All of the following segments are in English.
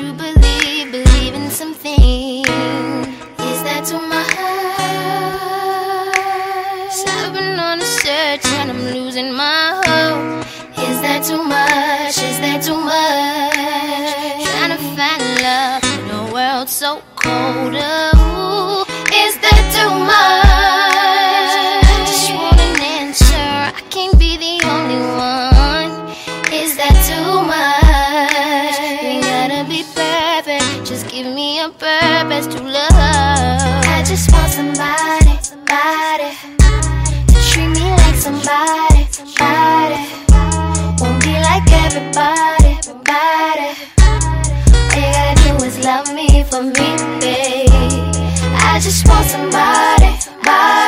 chance believe, believe in something. Is that too much? I've been on a search and I'm losing my hope. Is that too much? Is that too much? Trying to find love in a world so cold. Ooh, a purpose to love. I just want somebody, somebody to treat me like somebody, somebody. Won't be like everybody, everybody. All you gotta do is love me for me, babe. I just want somebody, somebody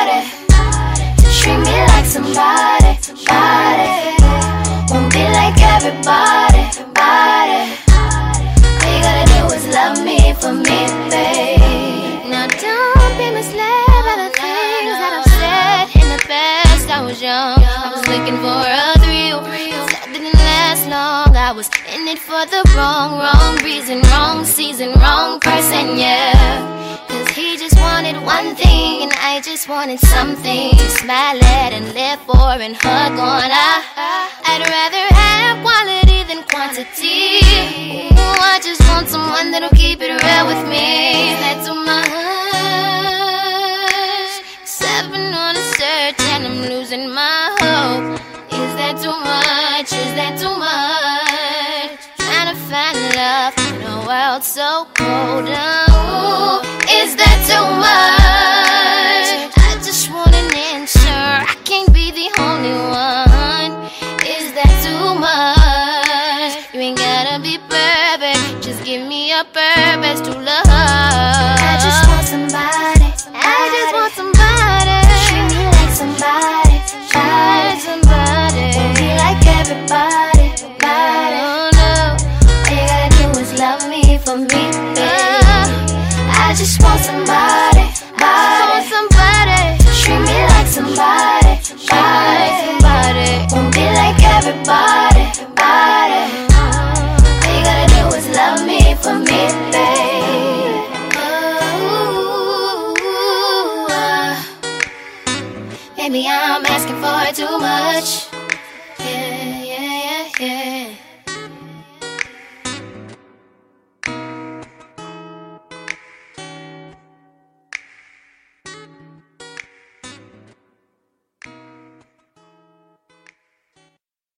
for me, babe. Now don't be misled by the things that I've said in the past. I was young, I was looking for a thrill. That didn't last long. I was in it for the wrong, wrong reason, wrong season, wrong person, yeah. Cause he just wanted one thing, and I just wanted something to smile at and live for and hug on. I, I'd rather have quality than quantity. Ooh, I just want someone love in a world so cold. Ooh, is that too much? I just want an answer. I can't be the only one. Is that too much? You ain't gotta be perfect. Just give me a purpose to love. I just want somebody. I just want somebody. Lately I'm asking for too much.